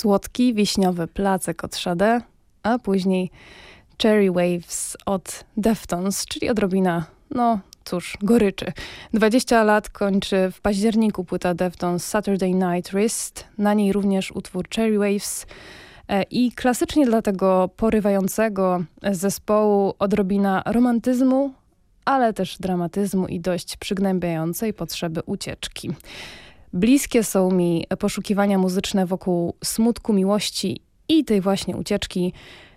Słodki, wiśniowy placek od Sade, a później Cherry Waves od Deftones, czyli odrobina, no cóż, goryczy. 20 lat kończy w październiku płyta Deftones Saturday Night Wrist, na niej również utwór Cherry Waves e, i klasycznie dla tego porywającego zespołu odrobina romantyzmu, ale też dramatyzmu i dość przygnębiającej potrzeby ucieczki. Bliskie są mi poszukiwania muzyczne wokół smutku miłości i tej właśnie ucieczki,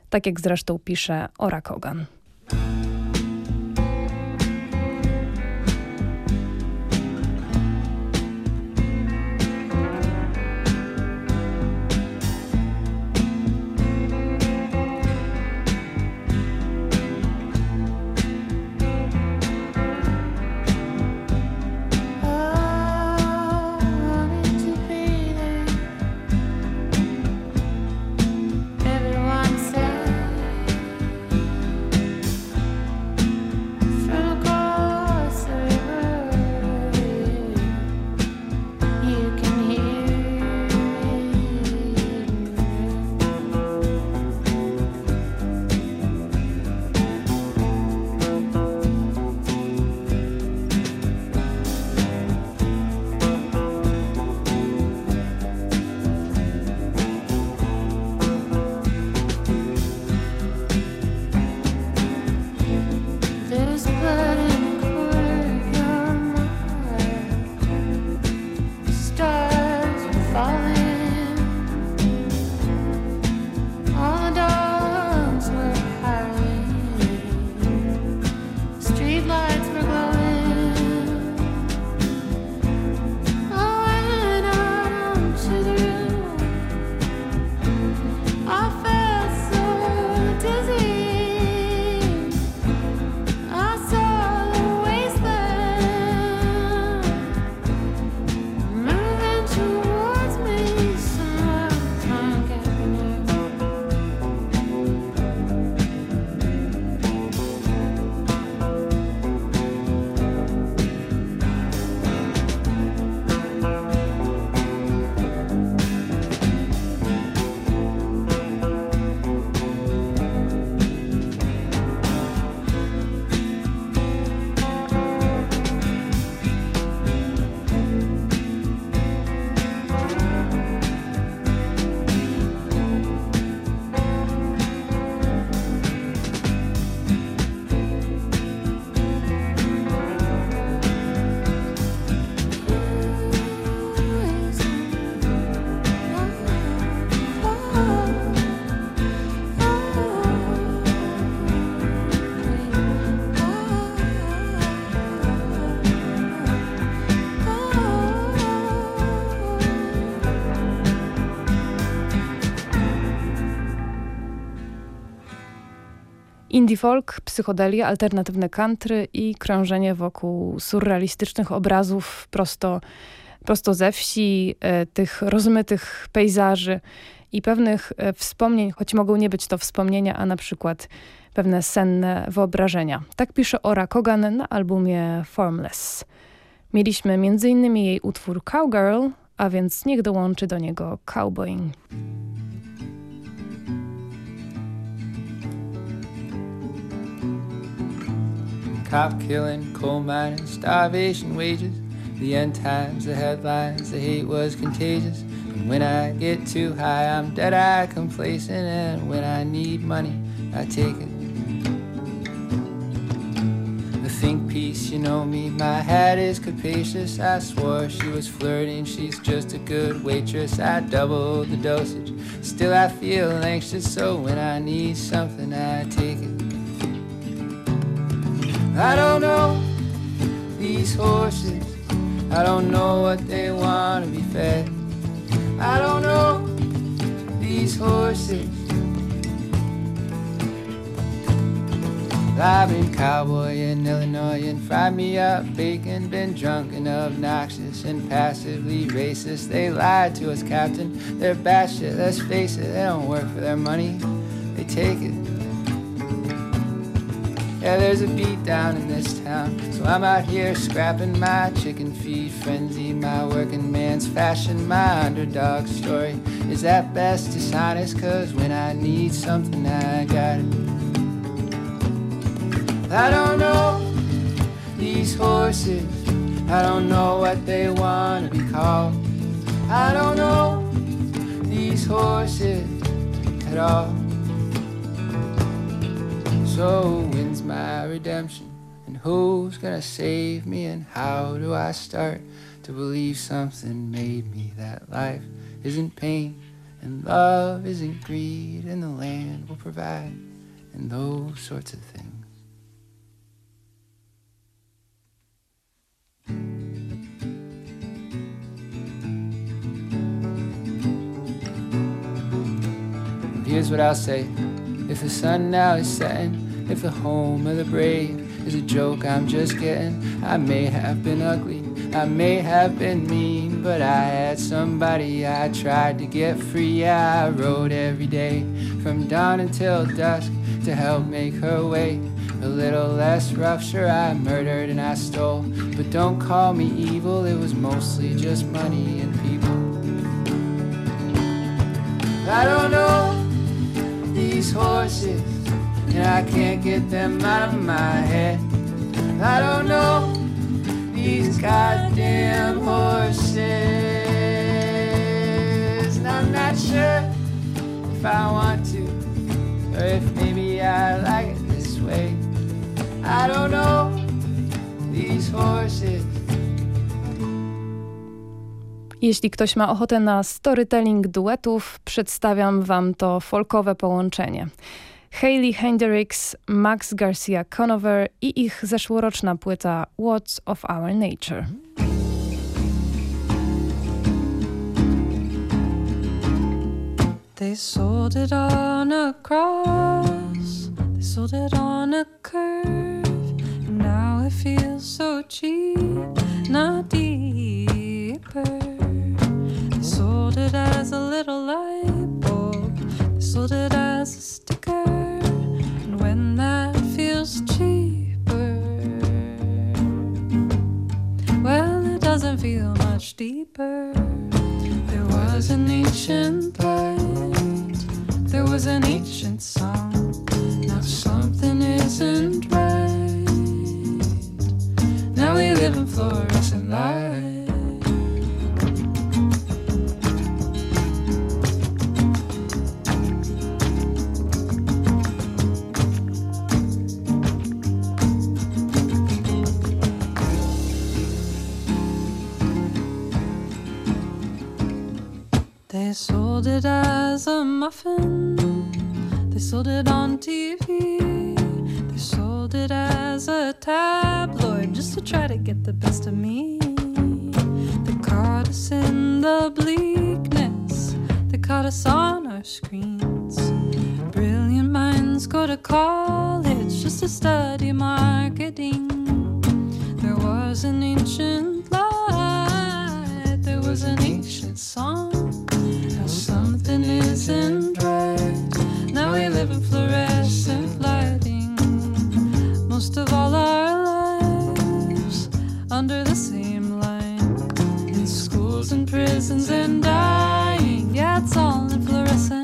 tak jak zresztą pisze Ora Kogan. Indie folk, psychodelia, alternatywne country i krążenie wokół surrealistycznych obrazów prosto, prosto ze wsi, e, tych rozmytych pejzaży i pewnych e, wspomnień, choć mogą nie być to wspomnienia, a na przykład pewne senne wyobrażenia. Tak pisze Ora Kogan na albumie Formless. Mieliśmy m.in. jej utwór Cowgirl, a więc niech dołączy do niego Cowboying. Cop killing, coal mining, starvation wages. The end times, the headlines, the hate was contagious. And when I get too high, I'm dead eye complacent. And when I need money, I take it. The think piece, you know me, my hat is capacious. I swore she was flirting, she's just a good waitress. I double the dosage, still I feel anxious. So when I need something, I take it. I don't know these horses. I don't know what they want to be fed. I don't know these horses. I've been cowboy in Illinois and fried me up bacon, been drunk and obnoxious and passively racist. They lied to us, Captain. They're batshit, let's face it, they don't work for their money, they take it. Yeah, there's a beat down in this town. So I'm out here scrapping my chicken feed frenzy, my working man's fashion, my underdog story is at best dishonest, cause when I need something, I got it. I don't know these horses, I don't know what they want to be called. I don't know these horses at all. So when's my redemption? And who's gonna save me? And how do I start to believe something made me that life isn't pain and love isn't greed and the land will provide and those sorts of things. Here's what I'll say. If the sun now is setting if the home of the brave is a joke I'm just getting, I may have been ugly, I may have been mean, but I had somebody I tried to get free. I rode every day from dawn until dusk to help make her way a little less rough. Sure, I murdered and I stole, but don't call me evil, it was mostly just money and people. I don't know these horses and I can't get them out of my head. I don't know these goddamn horses, and I'm not sure if I want to, or if maybe I like it this way. I don't know these horses. Jeśli ktoś ma ochotę na storytelling duetów, przedstawiam wam to folkowe połączenie. Hayley Hendricks, Max Garcia Conover i ich zeszłoroczna płyta What's of Our Nature. They sold it on a cross, they sold it on a curve, and now it feels so cheap, not deeper. Sold it as a little light bulb, they sold it as a sticker And when that feels cheaper. Well, it doesn't feel much deeper. There was an ancient light, there was an ancient song. Now something isn't right. Now we live in fluorescent light. They sold it as a muffin. They sold it on TV. They sold it as a tabloid just to try to get the best of me. They caught us in the bleakness. They caught us on our screens. Brilliant minds go to college just to study marketing. There was an ancient light. There was an ancient song something isn't right. Now we live in fluorescent lighting. Most of all our lives under the same line. In schools and prisons and dying. Yeah, it's all in fluorescent.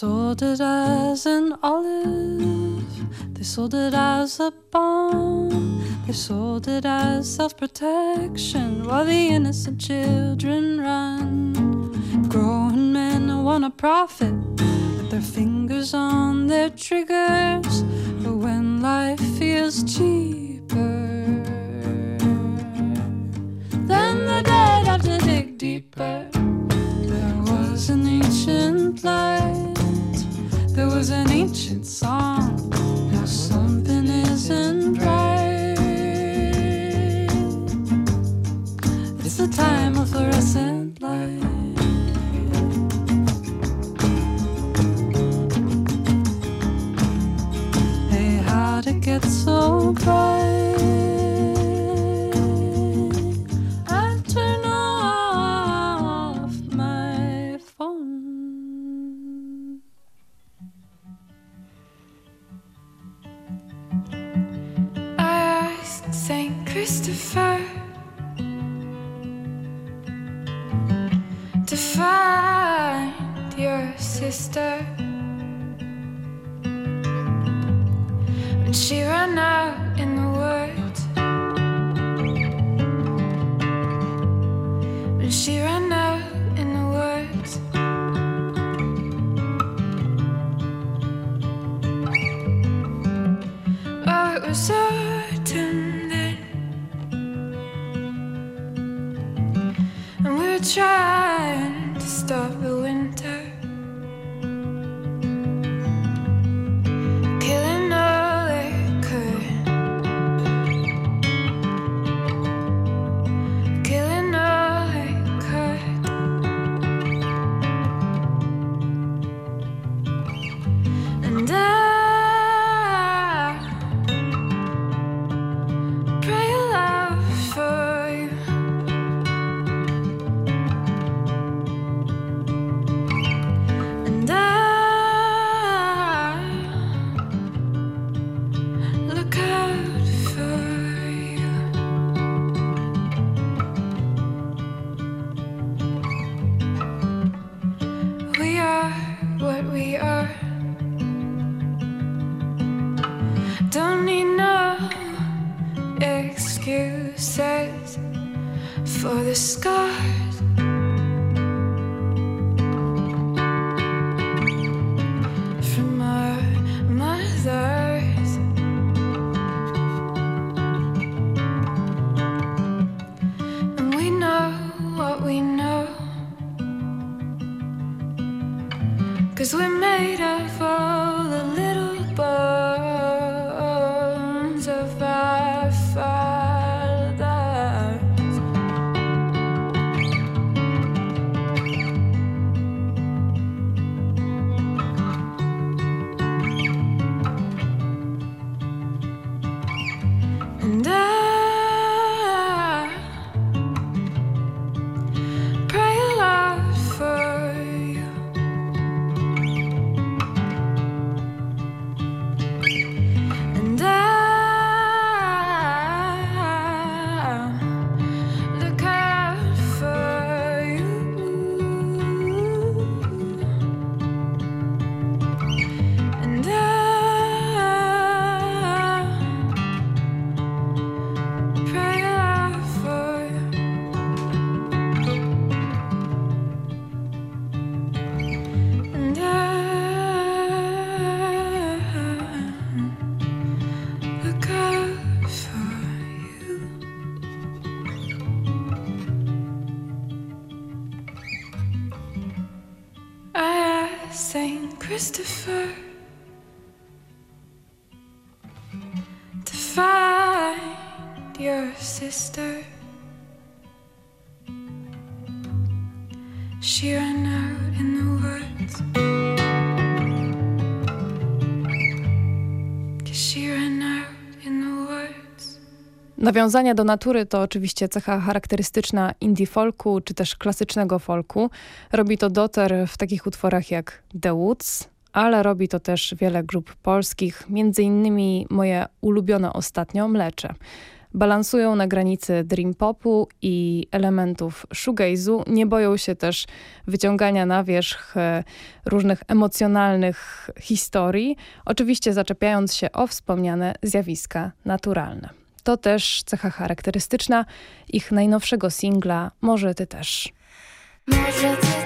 Sold it as an olive. They sold it as a bomb. They sold it as self protection while the innocent children run. Grown men wanna profit with their fingers on their triggers. But when life feels cheaper, then the dead have to dig deeper. There was an ancient there was an ancient song. Now something isn't right. It's the time of fluorescent light. Hey, how to get so bright? Find your sister. when she ran out in the woods. When she ran out in the woods. Oh, it was autumn Nawiązania do natury to oczywiście cecha charakterystyczna indie folku czy też klasycznego folku. Robi to Doter w takich utworach jak The Woods, ale robi to też wiele grup polskich, między innymi moje ulubione ostatnio Mlecze. Balansują na granicy dream popu i elementów shoegaze'u, nie boją się też wyciągania na wierzch e, różnych emocjonalnych historii, oczywiście zaczepiając się o wspomniane zjawiska naturalne. To też cecha charakterystyczna ich najnowszego singla Może ty też. Może ty też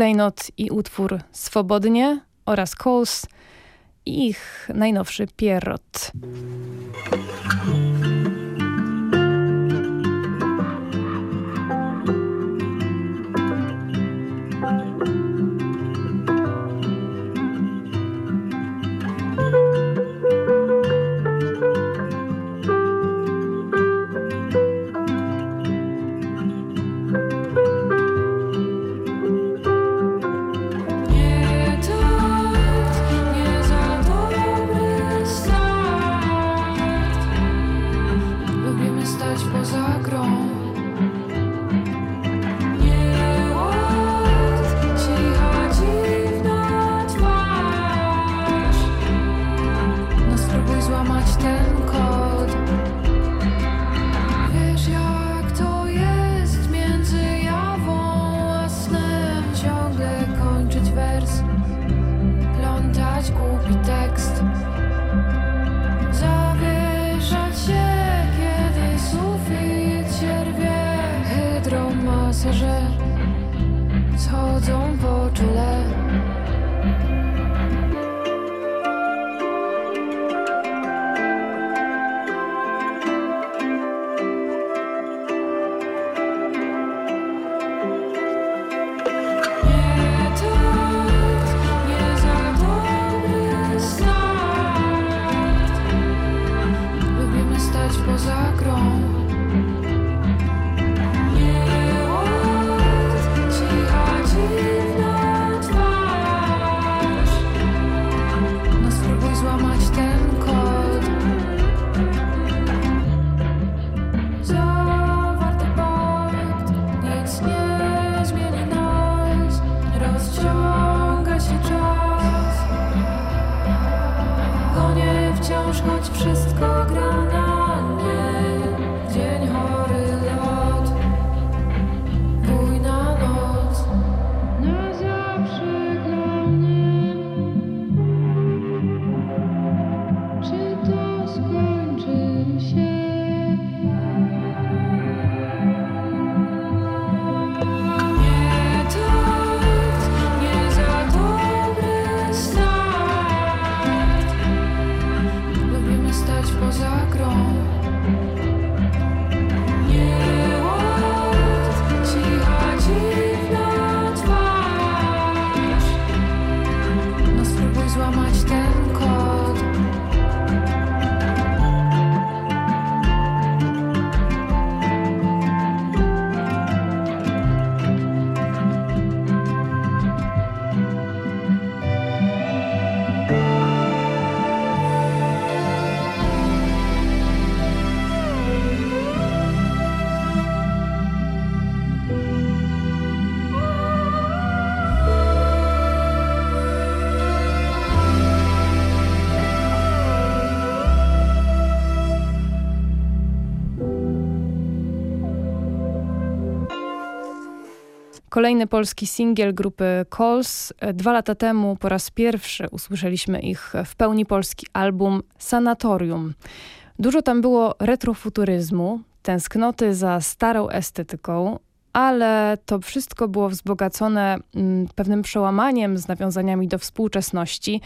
Klejnot i utwór Swobodnie oraz Coase i ich najnowszy Pierrot. Kolejny polski singiel grupy Calls. Dwa lata temu po raz pierwszy usłyszeliśmy ich w pełni polski album Sanatorium. Dużo tam było retrofuturyzmu, tęsknoty za starą estetyką, ale to wszystko było wzbogacone mm, pewnym przełamaniem z nawiązaniami do współczesności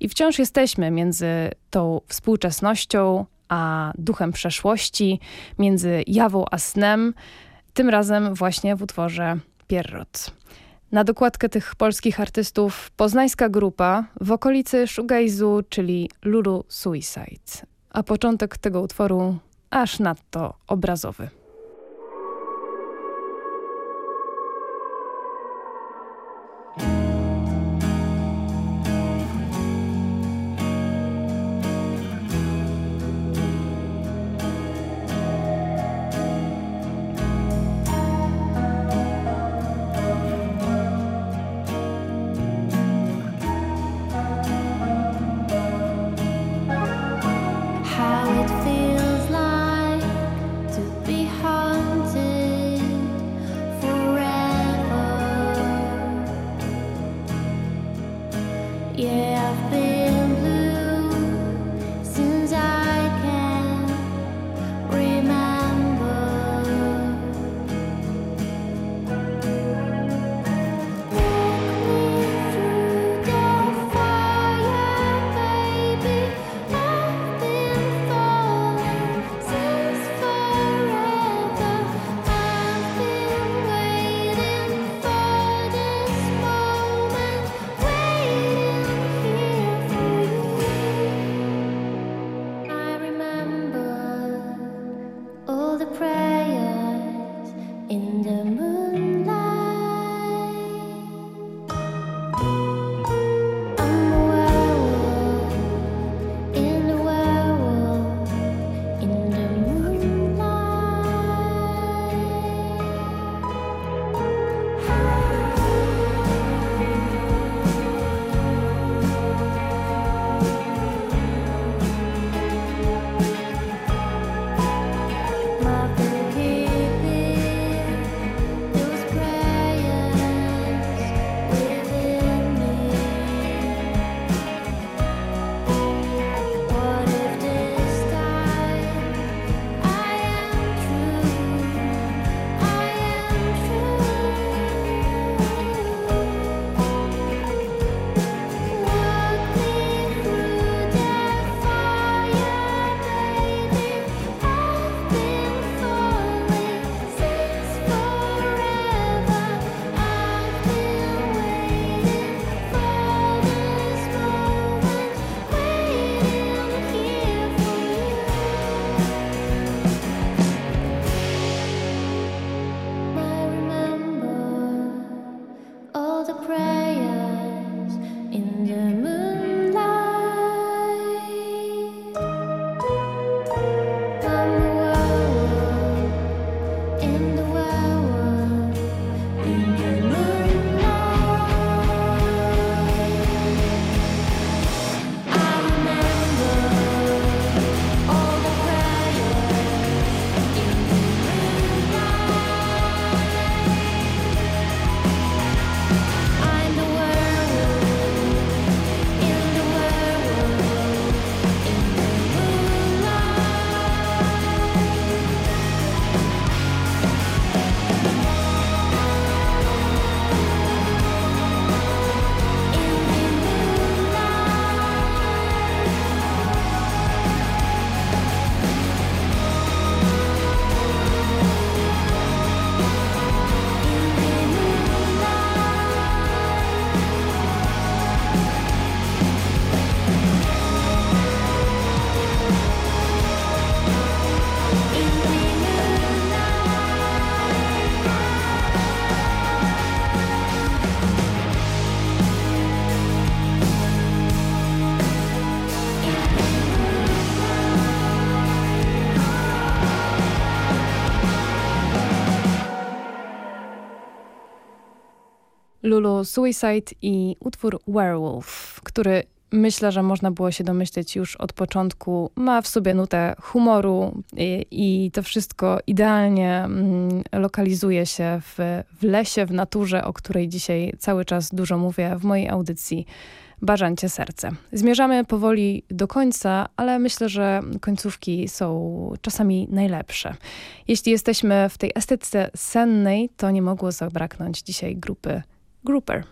i wciąż jesteśmy między tą współczesnością a duchem przeszłości, między jawą a snem, tym razem właśnie w utworze Pierrot. Na dokładkę tych polskich artystów poznańska grupa w okolicy Shoegaze'u, czyli Lulu Suicide. A początek tego utworu aż nadto obrazowy. Lulu Suicide i utwór Werewolf, który myślę, że można było się domyśleć już od początku, ma w sobie nutę humoru i, i to wszystko idealnie mm, lokalizuje się w, w lesie, w naturze, o której dzisiaj cały czas dużo mówię w mojej audycji Barzancie Serce. Zmierzamy powoli do końca, ale myślę, że końcówki są czasami najlepsze. Jeśli jesteśmy w tej estetyce sennej, to nie mogło zabraknąć dzisiaj grupy Grouper.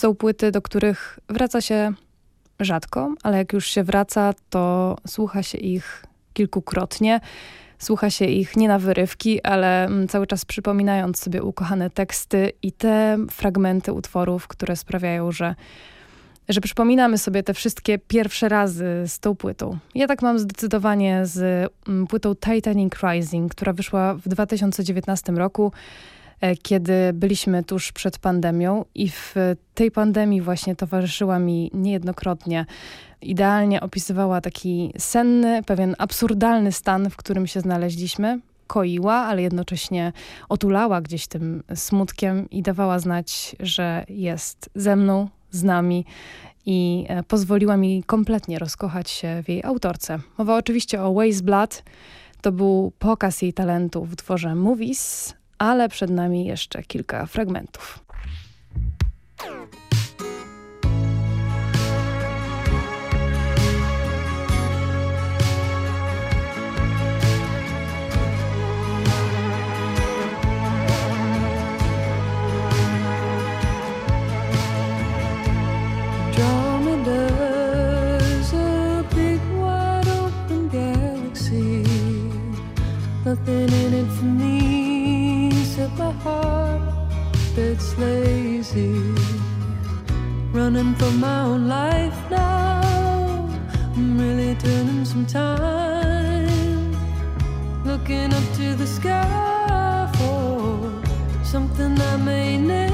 Są płyty, do których wraca się rzadko, ale jak już się wraca, to słucha się ich kilkukrotnie. Słucha się ich nie na wyrywki, ale mm, cały czas przypominając sobie ukochane teksty i te fragmenty utworów, które sprawiają, że, że przypominamy sobie te wszystkie pierwsze razy z tą płytą. Ja tak mam zdecydowanie z mm, płytą Titanic Rising, która wyszła w 2019 roku. E, kiedy byliśmy tuż przed pandemią i w tej pandemii właśnie towarzyszyła mi niejednokrotnie. Idealnie opisywała taki senny, pewien absurdalny stan, w którym się znaleźliśmy. Koiła, ale jednocześnie otulała gdzieś tym smutkiem i dawała znać, że jest ze mną, z nami i e, pozwoliła mi kompletnie rozkochać się w jej autorce. Mowa oczywiście o Waze Blood. To był pokaz jej talentu w utworze Movies, ale przed nami jeszcze kilka fragmentów. nothing lazy. Running for my own life now. I'm really turning some time. Looking up to the sky for something I may never.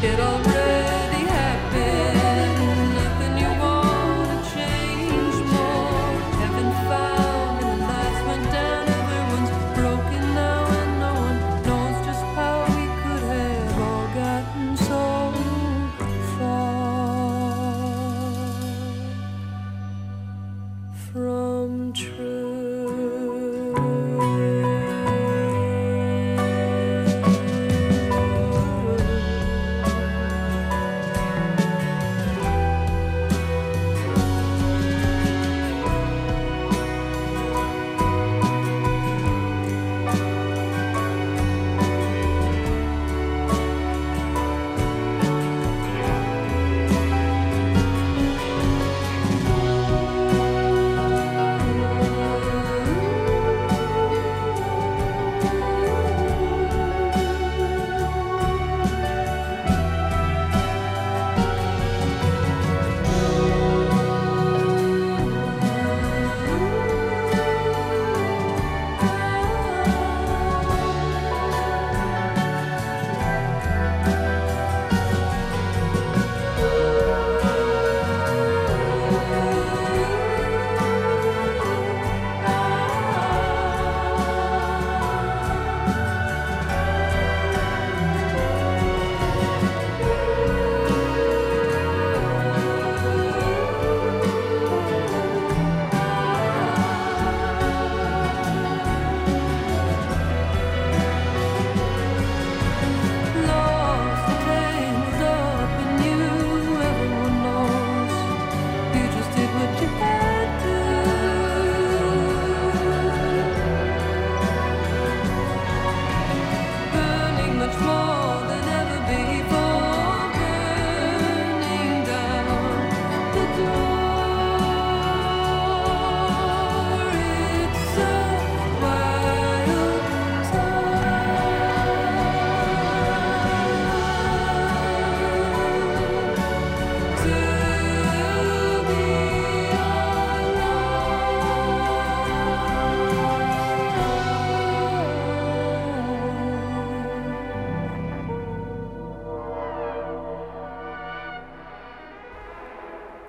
fiddle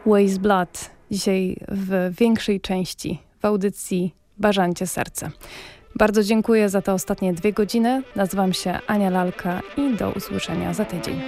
Waste Blood. Dzisiaj w większej części w audycji Bażancie Serce. Bardzo dziękuję za te ostatnie dwie godziny. Nazywam się Ania Lalka i do usłyszenia za tydzień.